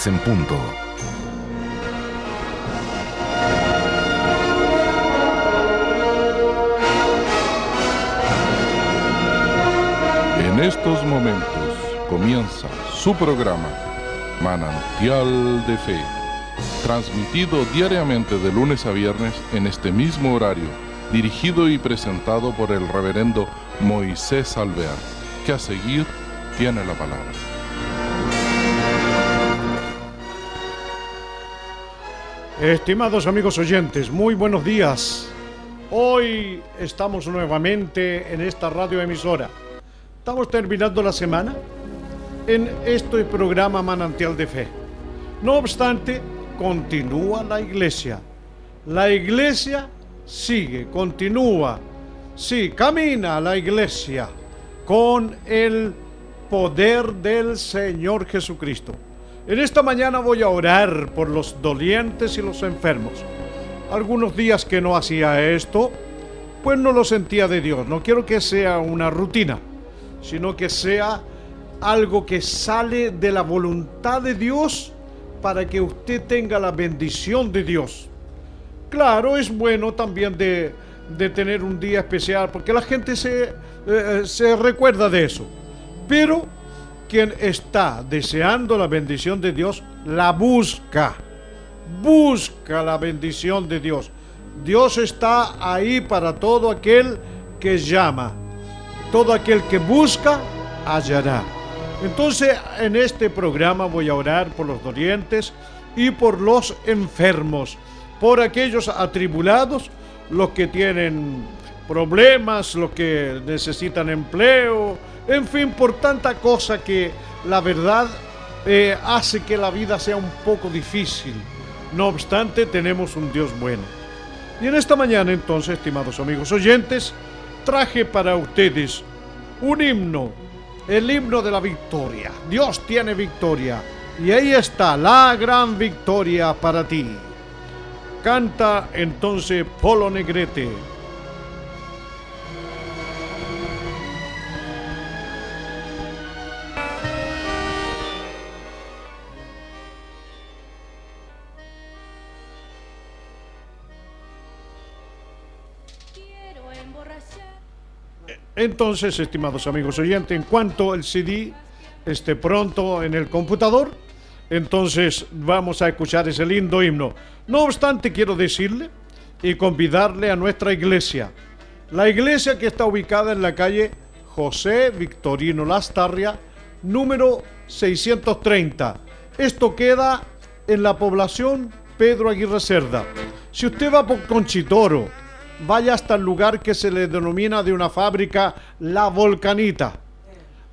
10 en punto. En estos momentos comienza su programa Manantial de Fe, transmitido diariamente de lunes a viernes en este mismo horario, dirigido y presentado por el reverendo Moisés Alvear, que a seguir tiene la palabra. Estimados amigos oyentes, muy buenos días. Hoy estamos nuevamente en esta radio emisora. Estamos terminando la semana en este programa Manantial de Fe. No obstante, continúa la iglesia. La iglesia sigue, continúa. Sí, camina la iglesia con el poder del Señor Jesucristo. En esta mañana voy a orar por los dolientes y los enfermos. Algunos días que no hacía esto, pues no lo sentía de Dios. No quiero que sea una rutina, sino que sea algo que sale de la voluntad de Dios para que usted tenga la bendición de Dios. Claro, es bueno también de, tener un día especial, porque la gente se, eh, eh, se recuerda de eso. Pero quien está deseando la bendición de Dios, la busca. Busca la bendición de Dios. Dios está ahí para todo aquel que llama. Todo aquel que busca, hallará. Entonces, en este programa voy a orar por los dolientes y por los enfermos, por aquellos atribulados, los que tienen problemas, los que necesitan empleo, en fin, por tanta cosa que la verdad eh, hace que la vida sea un poco difícil. No obstante, tenemos un Dios bueno. Y en esta mañana, entonces, estimados amigos oyentes, traje para ustedes un himno el himno de la victoria. Dios tiene victoria. Y ahí está la gran victoria para ti. Canta entonces Polo Negrete. Entonces, estimados amigos oyentes, en cuanto el CD esté pronto en el computador, entonces vamos a escuchar ese lindo himno. No obstante, quiero decirle y convidarle a nuestra iglesia. La iglesia que está ubicada en la calle José Victorino Lastarria, número 630. Esto queda en la población Pedro Aguirre Cerda. Si usted va por Conchitoro, vaya hasta el lugar que se le denomina de una fábrica La Volcanita.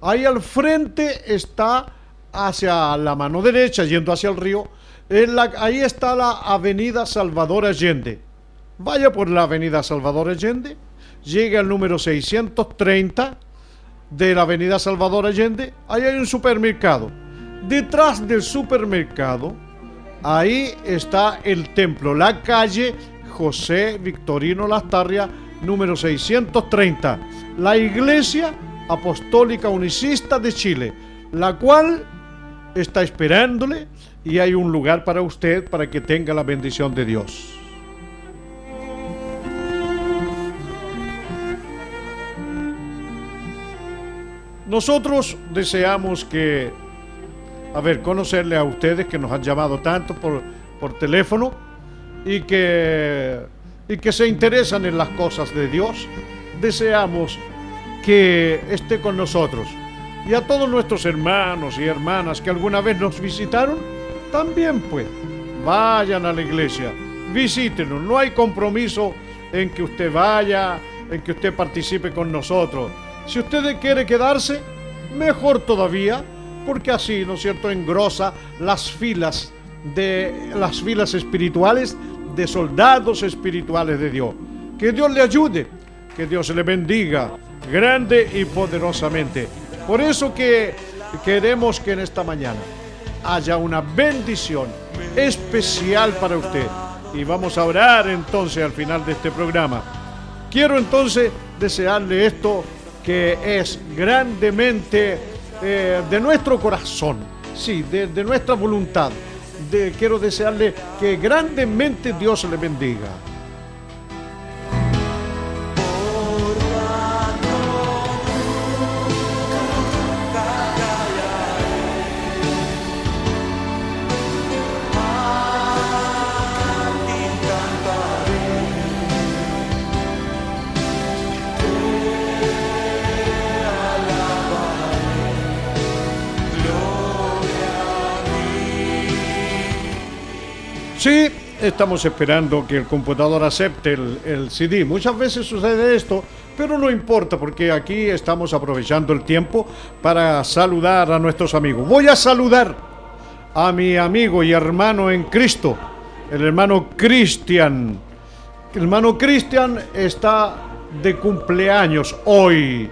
Ahí al frente está hacia la mano derecha, yendo hacia el río, ahí está la avenida Salvador Allende. Vaya por la avenida Salvador Allende, llega al número 630 de la avenida Salvador Allende, ahí hay un supermercado. Detrás del supermercado, ahí está el templo, la calle José Victorino Lastarria, número 630, la Iglesia Apostólica Unicista de Chile, la cual está esperándole y hay un lugar para usted para que tenga la bendición de Dios. Nosotros deseamos que, a ver, conocerle a ustedes que nos han llamado tanto por, por teléfono y que, y que se interesan en las cosas de Dios, deseamos que esté con nosotros. Y a todos nuestros hermanos y hermanas que alguna vez nos visitaron, también pues, vayan a la iglesia, visítenos, no hay compromiso en que usted vaya, en que usted participe con nosotros. Si usted quiere quedarse, mejor todavía, porque así, ¿no es cierto?, engrosa las filas de las filas espirituales de soldados espirituales de Dios. Que Dios le ayude, que Dios le bendiga grande y poderosamente. Por eso que queremos que en esta mañana haya una bendición especial para usted. Y vamos a orar entonces al final de este programa. Quiero entonces desearle esto que es grandemente eh, de nuestro corazón sí, de, nuestra voluntad. De, quiero desearle que grandemente Dios le bendiga. Estamos esperando que el computador acepte el, CD. Muchas veces sucede esto, pero no importa porque aquí estamos aprovechando el tiempo para saludar a nuestros amigos. Voy a saludar a mi amigo y hermano en Cristo, el hermano Cristian. El hermano Cristian está de cumpleaños hoy.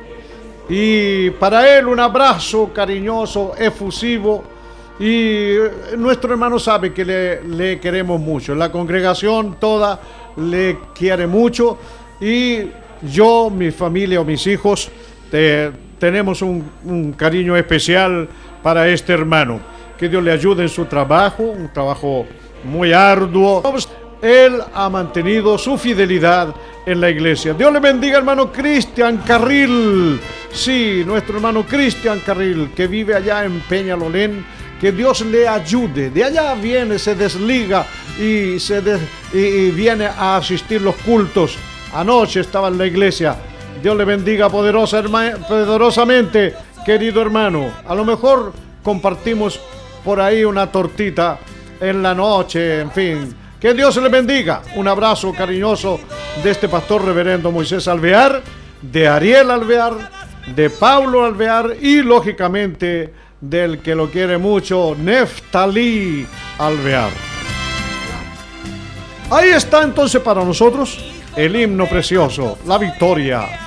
Y para él un abrazo cariñoso, efusivo y nuestro hermano sabe que le, queremos mucho. La congregación toda le quiere mucho. Y yo, mi familia o mis hijos, tenemos un, cariño especial para este hermano. Que Dios le ayude en su trabajo, un trabajo muy arduo. Él ha mantenido su fidelidad en la iglesia. Dios le bendiga, hermano Cristian Carril. Sí, nuestro hermano Cristian Carril, que vive allá en Peñalolén que Dios le ayude. De allá viene, se desliga y, se y, viene a asistir los cultos. Anoche estaba en la iglesia. Dios le bendiga poderosa, poderosamente, querido hermano. A lo mejor compartimos por ahí una tortita en la noche, en fin. Que Dios le bendiga. Un abrazo cariñoso de este pastor reverendo Moisés Alvear, de Ariel Alvear, de Pablo Alvear y lógicamente del que lo quiere mucho, Neftalí Alvear. Ahí está entonces para nosotros el himno precioso, la victoria.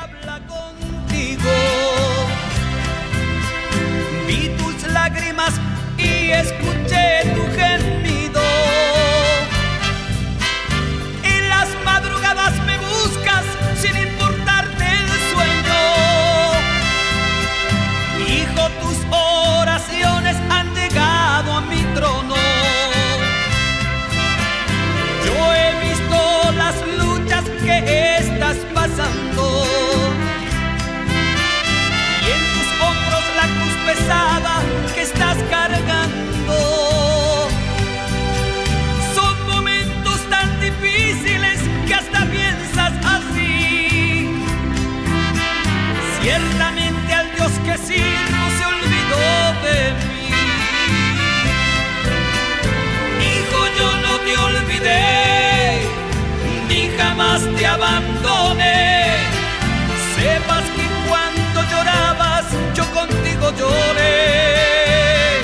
Lloré.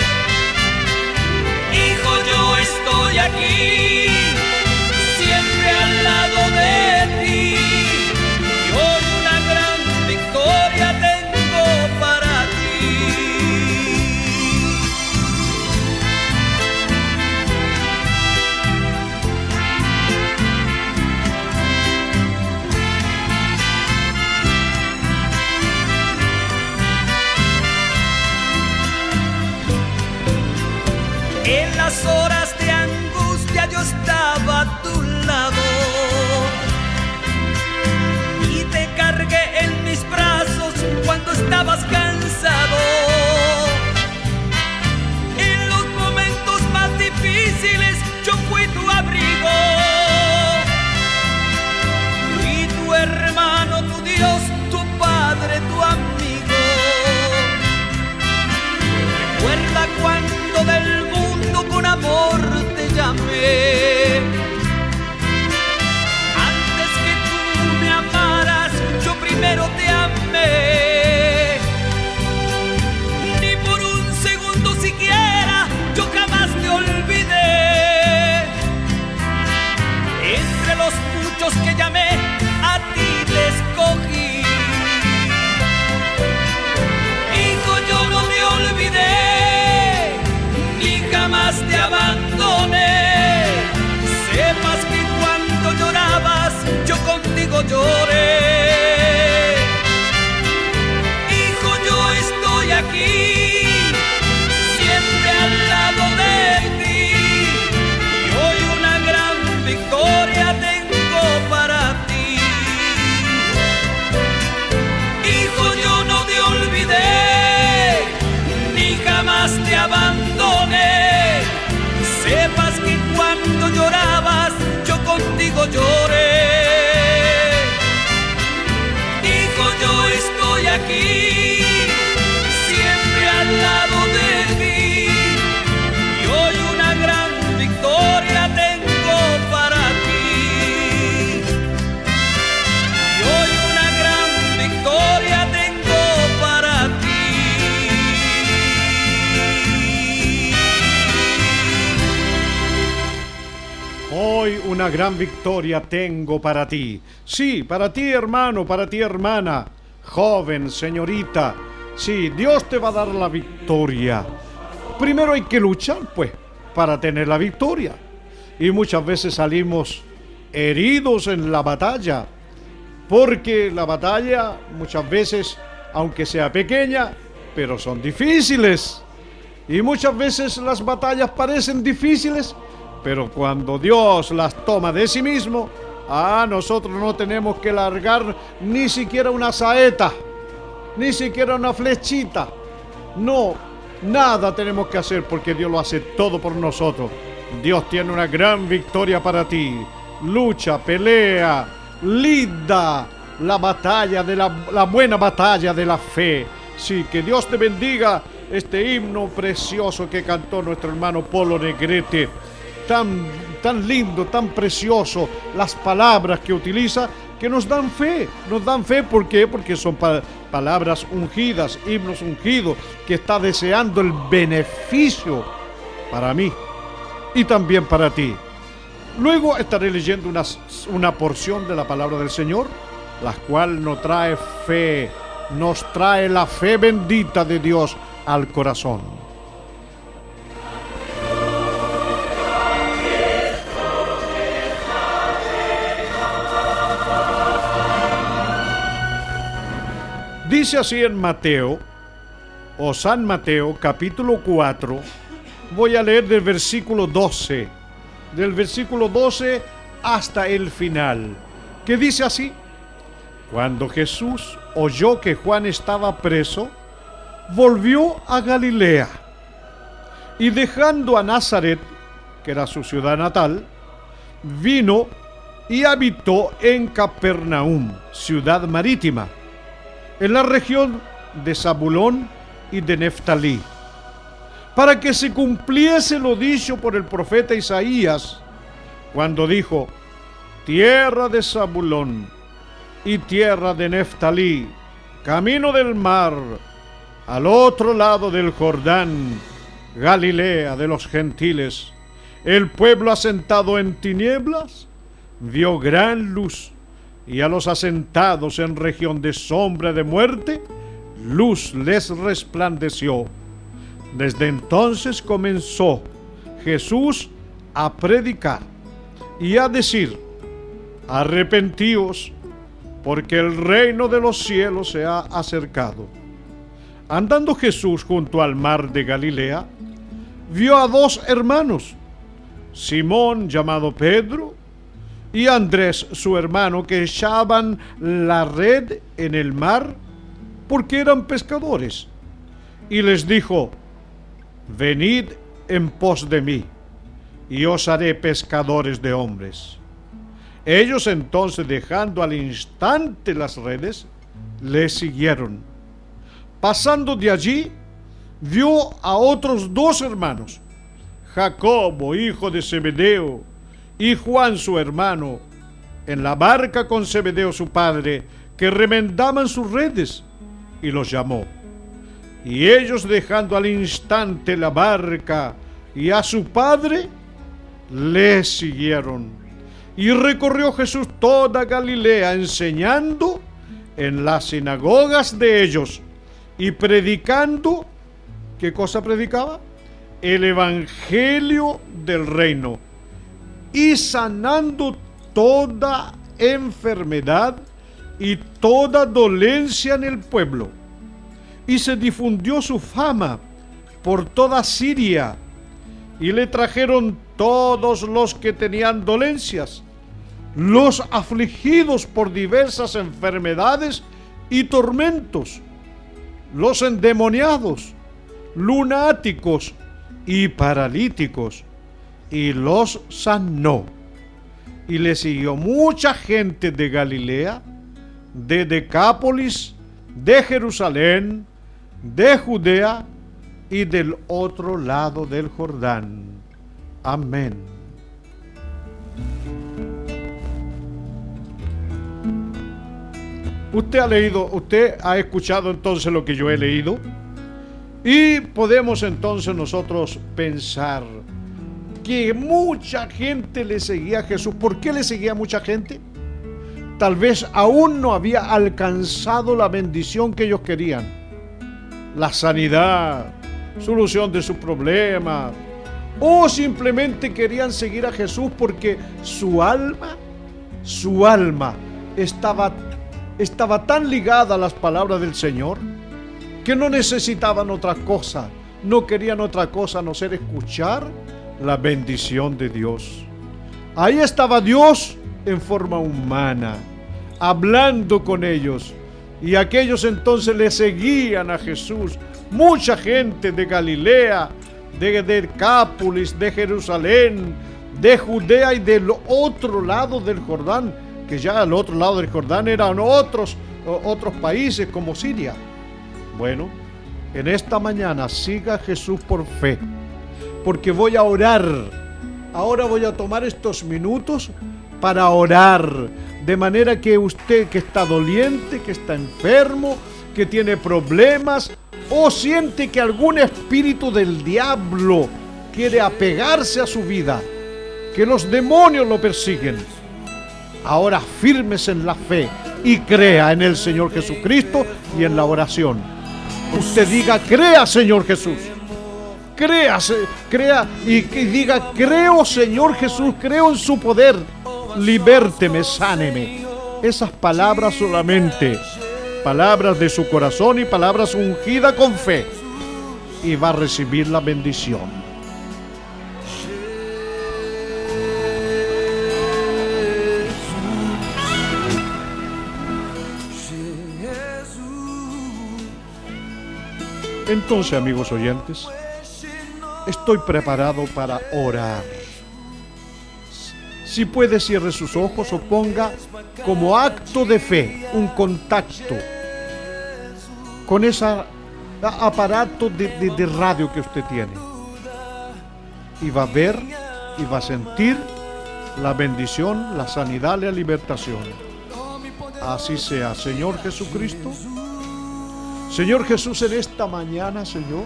Hijo, yo estoy aquí, Hoy una gran victoria tengo para ti. Sí, para ti hermano, para ti hermana, joven, señorita. Sí, Dios te va a dar la victoria. Primero hay que luchar, pues, para tener la victoria. Y muchas veces salimos heridos en la batalla. Porque la batalla muchas veces, aunque sea pequeña, pero son difíciles. Y muchas veces las batallas parecen difíciles, pero cuando Dios las toma de sí mismo, ah, nosotros no tenemos que largar ni siquiera una saeta, ni siquiera una flechita. No, nada tenemos que hacer porque Dios lo hace todo por nosotros. Dios tiene una gran victoria para ti. Lucha, pelea, lida la batalla de la, la buena batalla de la fe. Sí, que Dios te bendiga este himno precioso que cantó nuestro hermano Polo Negrete. Tan, tan lindo, tan precioso, las palabras que utiliza que nos dan fe. Nos dan fe, ¿por qué? Porque son pa- palabras ungidas, himnos ungidos, que está deseando el beneficio para mí y también para ti. Luego estaré leyendo unas- una porción de la palabra del Señor, la cual nos trae fe, nos trae la fe bendita de Dios al corazón. Dice así en Mateo, o San Mateo, capítulo 4, voy a leer del versículo 12, del versículo 12 hasta el final, que dice así, cuando Jesús oyó que Juan estaba preso, volvió a Galilea y dejando a Nazaret, que era su ciudad natal, vino y habitó en Capernaum, ciudad marítima, en la región de Zabulón y de Neftalí, para que se cumpliese lo dicho por el profeta Isaías, cuando dijo, tierra de Zabulón y tierra de Neftalí, camino del mar, al otro lado del Jordán, Galilea de los gentiles, el pueblo asentado en tinieblas vio gran luz, y a los asentados en región de sombra de muerte, luz les resplandeció. Desde entonces comenzó Jesús a predicar y a decir, arrepentíos, porque el reino de los cielos se ha acercado. Andando Jesús junto al mar de Galilea, vio a dos hermanos, Simón llamado Pedro y Andrés su hermano, que echaban la red en el mar porque eran pescadores. Y les dijo, venid en pos de mí, y os haré pescadores de hombres. Ellos entonces, dejando al instante las redes, le siguieron. Pasando de allí, vio a otros dos hermanos, Jacobo, hijo de Zebedeo, y Juan su hermano, en la barca con Zebedeo su padre, que remendaban sus redes, y los llamó. Y ellos dejando al instante la barca y a su padre, le siguieron. Y recorrió Jesús toda Galilea enseñando en las sinagogas de ellos y predicando, ¿qué cosa predicaba? El Evangelio del reino y sanando toda enfermedad y toda dolencia en el pueblo. Y se difundió su fama por toda Siria, y le trajeron todos los que tenían dolencias, los afligidos por diversas enfermedades y tormentos, los endemoniados, lunáticos y paralíticos, y los sanó. Y le siguió mucha gente de Galilea, de Decápolis, de Jerusalén, de Judea y del otro lado del Jordán. Amén. Usted ha leído, usted ha escuchado entonces lo que yo he leído y podemos entonces nosotros pensar que mucha gente le seguía a Jesús. ¿Por qué le seguía mucha gente? Tal vez aún no había alcanzado la bendición que ellos querían. La sanidad, solución de sus problemas. O simplemente querían seguir a Jesús porque su alma, su alma estaba, estaba tan ligada a las palabras del Señor que no necesitaban otra cosa, no querían otra cosa no ser escuchar la bendición de Dios. Ahí estaba Dios en forma humana, hablando con ellos. Y aquellos entonces le seguían a Jesús. Mucha gente de Galilea, de Decápolis, de Jerusalén, de Judea y del otro lado del Jordán, que ya al otro lado del Jordán eran otros, otros países como Siria. Bueno, en esta mañana siga Jesús por fe porque voy a orar. Ahora voy a tomar estos minutos para orar. De manera que usted que está doliente, que está enfermo, que tiene problemas o siente que algún espíritu del diablo quiere apegarse a su vida, que los demonios lo persiguen. Ahora firmes en la fe y crea en el Señor Jesucristo y en la oración. Usted diga, crea Señor Jesús crea, crea y que diga, creo Señor Jesús, creo en su poder, libérteme, sáneme. Esas palabras solamente, palabras de su corazón y palabras ungidas con fe. Y va a recibir la bendición. Entonces, amigos oyentes, estoy preparado para orar. Si puede, cierre sus ojos o ponga como acto de fe un contacto con ese aparato de, radio que usted tiene. Y va a ver y va a sentir la bendición, la sanidad, la libertación. Así sea, Señor Jesucristo. Señor Jesús, en esta mañana, Señor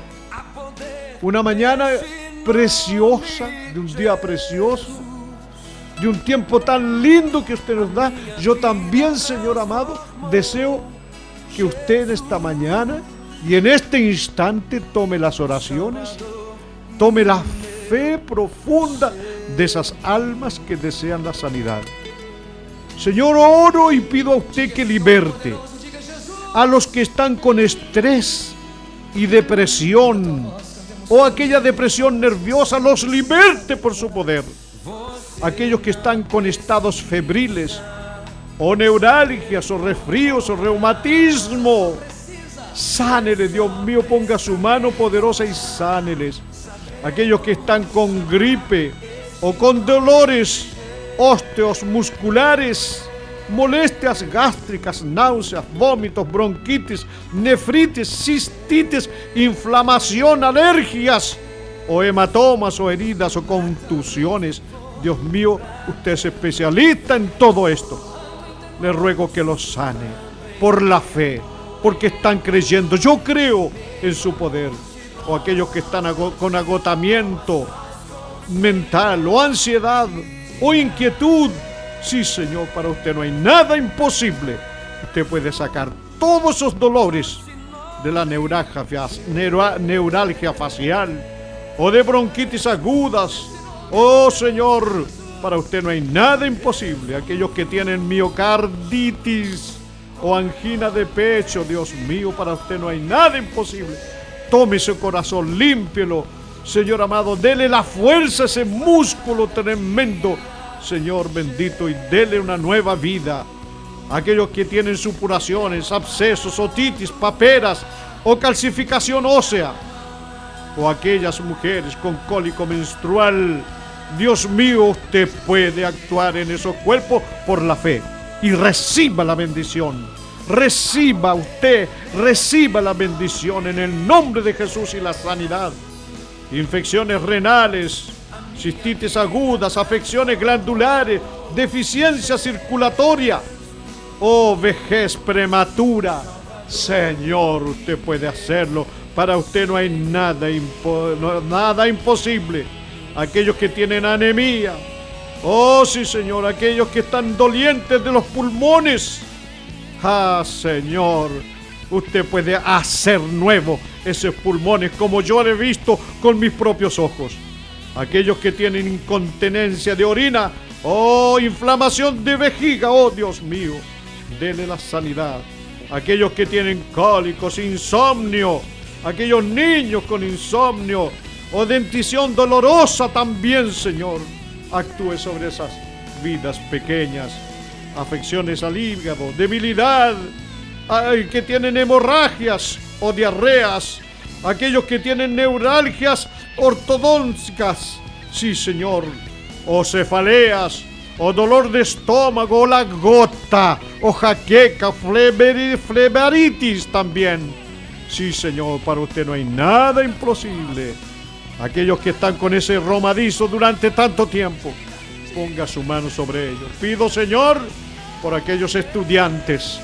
una mañana preciosa, de un día precioso, de un tiempo tan lindo que usted nos da. Yo también, Señor amado, deseo que usted esta mañana y en este instante tome las oraciones, tome la fe profunda de esas almas que desean la sanidad. Señor, oro y pido a usted que liberte a los que están con estrés y depresión, o aquella depresión nerviosa los liberte por su poder. Aquellos que están con estados febriles, o neuralgias, o resfríos, o reumatismo, sánele, Dios mío, ponga su mano poderosa y sáneles. Aquellos que están con gripe o con dolores ósteos musculares, molestias gástricas, náuseas, vómitos, bronquitis, nefritis, cistitis, inflamación, alergias o hematomas o heridas o contusiones. Dios mío, usted es especialista en todo esto. Le ruego que los sane por la fe, porque están creyendo. Yo creo en su poder. O aquellos que están con agotamiento mental o ansiedad o inquietud Sí, Señor, para usted no hay nada imposible. Usted puede sacar todos esos dolores de la neuralgia, facial o de bronquitis agudas. Oh, Señor, para usted no hay nada imposible. Aquellos que tienen miocarditis o angina de pecho, Dios mío, para usted no hay nada imposible. Tome su corazón, límpielo. Señor amado, dele la fuerza a ese músculo tremendo Señor bendito, y dele una nueva vida. Aquellos que tienen supuraciones, abscesos, otitis, paperas o calcificación ósea. O aquellas mujeres con cólico menstrual Dios mío, usted puede actuar en esos cuerpos por la fe y reciba la bendición. Reciba usted, reciba la bendición en el nombre de Jesús y la sanidad. Infecciones renales, cistitis agudas, afecciones glandulares, deficiencia circulatoria o vejez prematura. Señor, usted puede hacerlo. Para usted no hay nada, nada imposible. Aquellos que tienen anemia. Oh, sí, Señor. Aquellos que están dolientes de los pulmones. Ah, Señor. Usted puede hacer nuevo esos pulmones como yo lo he visto con mis propios ojos. Aquellos que tienen incontinencia de orina. Oh, inflamación de vejiga. Oh, Dios mío. Dele la sanidad. Aquellos que tienen cólicos, insomnio aquellos niños con insomnio o dentición dolorosa también, Señor. Actúe sobre esas vidas pequeñas, afecciones al hígado, debilidad, que tienen hemorragias o diarreas, aquellos que tienen neuralgias ortodónticas, sí, Señor, o cefaleas, o dolor de estómago, o la gota, o jaqueca, fleberitis también Sí, Señor, para usted no hay nada imposible. Aquellos que están con ese romadizo durante tanto tiempo, ponga su mano sobre ellos. Pido, Señor, por aquellos estudiantes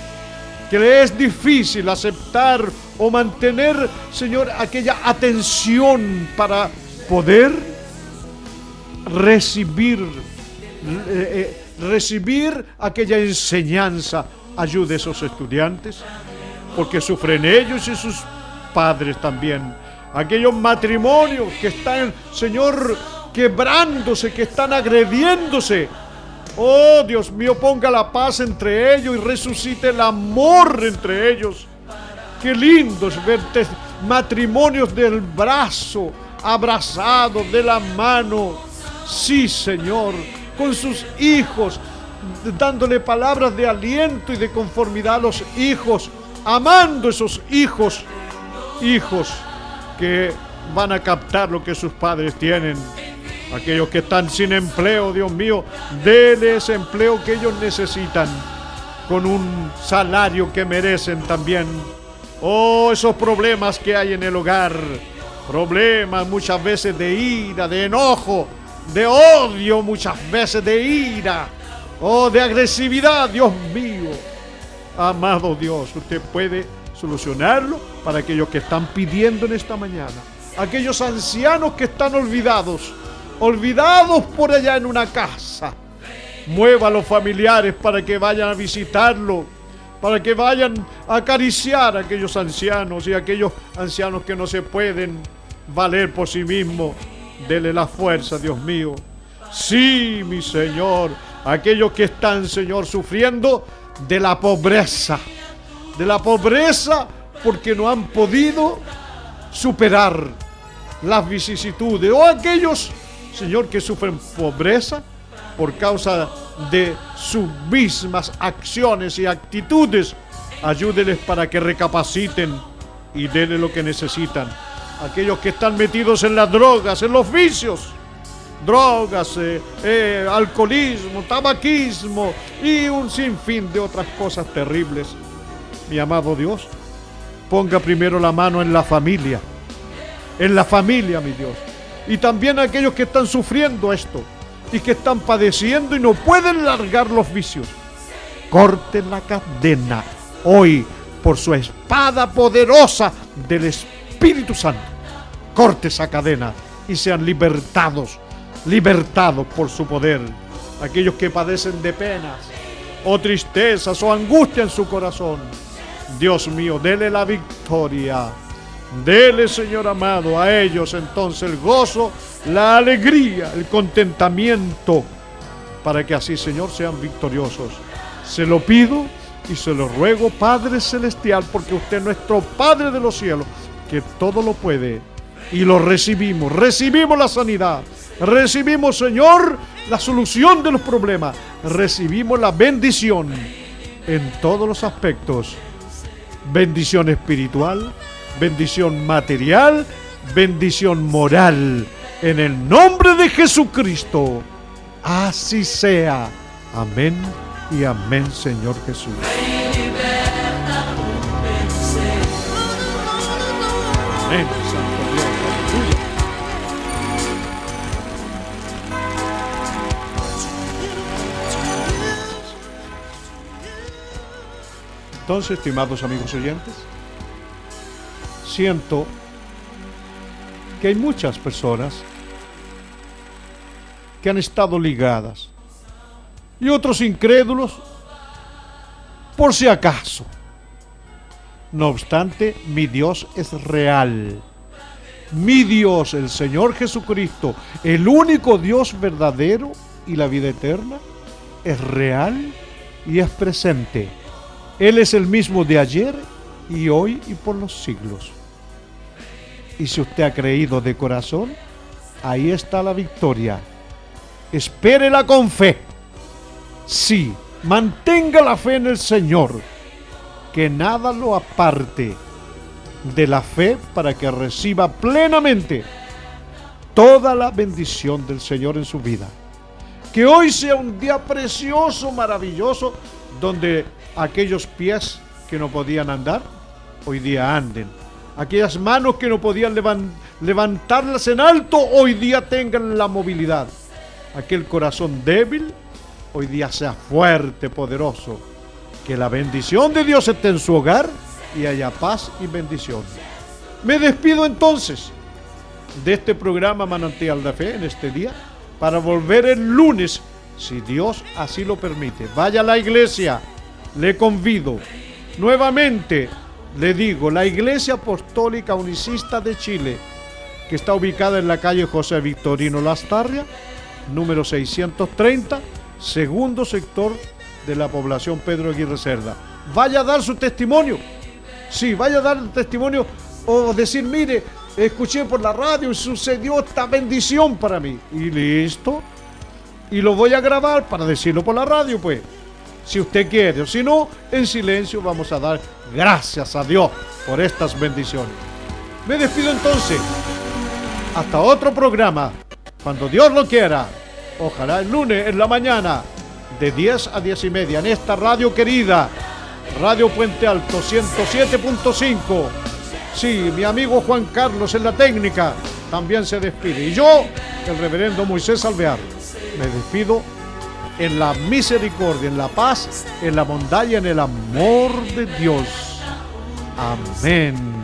que le es difícil aceptar o mantener, Señor, aquella atención para poder recibir, eh, eh, recibir aquella enseñanza. Ayude a esos estudiantes porque sufren ellos y sus padres también. Aquellos matrimonios que están, Señor, quebrándose, que están agrediéndose. Oh Dios mío, ponga la paz entre ellos y resucite el amor entre ellos. Qué lindo es verte matrimonios del brazo, abrazados de la mano. Sí, Señor, con sus hijos, dándole palabras de aliento y de conformidad a los hijos amando esos hijos, hijos que van a captar lo que sus padres tienen. Aquellos que están sin empleo, Dios mío, déles empleo que ellos necesitan, con un salario que merecen también. Oh, esos problemas que hay en el hogar, problemas muchas veces de ira, de enojo, de odio, muchas veces de ira, oh, de agresividad, Dios mío Amado Dios, usted puede solucionarlo para aquellos que están pidiendo en esta mañana. Aquellos ancianos que están olvidados, olvidados por allá en una casa. Mueva a los familiares para que vayan a visitarlo, para que vayan a acariciar a aquellos ancianos y aquellos ancianos que no se pueden valer por sí mismos. Dele la fuerza, Dios mío. Sí, mi Señor. Aquellos que están, Señor, sufriendo, de la pobreza, de la pobreza porque no han podido superar las vicisitudes o aquellos, Señor, que sufren pobreza por causa de sus mismas acciones y actitudes. Ayúdeles para que recapaciten y denle lo que necesitan. Aquellos que están metidos en las drogas, en los vicios, drogas, eh, eh, alcoholismo, tabaquismo y un sinfín de otras cosas terribles. Mi amado Dios, ponga primero la mano en la familia, en la familia, mi Dios. Y también aquellos que están sufriendo esto y que están padeciendo y no pueden largar los vicios. Corten la cadena hoy por su espada poderosa del Espíritu Santo. Corte esa cadena y sean libertados libertados por su poder. Aquellos que padecen de penas o tristezas o angustia en su corazón. Dios mío, dele la victoria. Dele, Señor amado, a ellos entonces el gozo, la alegría, el contentamiento, para que así, Señor, sean victoriosos. Se lo pido y se lo ruego, Padre Celestial, porque usted es nuestro Padre de los cielos, que todo lo puede. Y lo recibimos, recibimos la sanidad, Recibimos, Señor, la solución de los problemas. Recibimos la bendición en todos los aspectos. Bendición espiritual, bendición material, bendición moral. En el nombre de Jesucristo, así sea. Amén y amén, Señor Jesús. Amén, Santo Dios. Entonces, estimados amigos oyentes, siento que hay muchas personas que han estado ligadas y otros incrédulos por si acaso. No obstante, mi Dios es real. Mi Dios, el Señor Jesucristo, el único Dios verdadero y la vida eterna, es real y es presente. Él es el mismo de ayer y hoy y por los siglos. Y si usted ha creído de corazón, ahí está la victoria. Espérela con fe. Sí, mantenga la fe en el Señor. Que nada lo aparte de la fe para que reciba plenamente toda la bendición del Señor en su vida. Que hoy sea un día precioso, maravilloso, donde aquellos pies que no podían andar, hoy día anden. Aquellas manos que no podían levantarlas en alto, hoy día tengan la movilidad. Aquel corazón débil, hoy día sea fuerte, poderoso. Que la bendición de Dios esté en su hogar y haya paz y bendición. Me despido entonces de este programa Manantial de Fe en este día para volver el lunes, si Dios así lo permite. Vaya a la iglesia le convido nuevamente, le digo, la Iglesia Apostólica Unicista de Chile, que está ubicada en la calle José Victorino Lastarria, número 630, segundo sector de la población Pedro Aguirre Cerda. Vaya a dar su testimonio. Sí, vaya a dar testimonio o decir, mire, escuché por la radio y sucedió esta bendición para mí. Y listo. Y lo voy a grabar para decirlo por la radio, pues si usted quiere, o si no, en silencio vamos a dar gracias a Dios por estas bendiciones. Me despido entonces. Hasta otro programa, cuando Dios lo quiera. Ojalá el lunes en la mañana, de 10 a 10 y media, en esta radio querida, Radio Puente Alto 107.5. Sí, mi amigo Juan Carlos en la técnica también se despide. Y yo, el reverendo Moisés Alvear, me despido en la misericordia, en la paz, en la bondad y en el amor de Dios. Amén.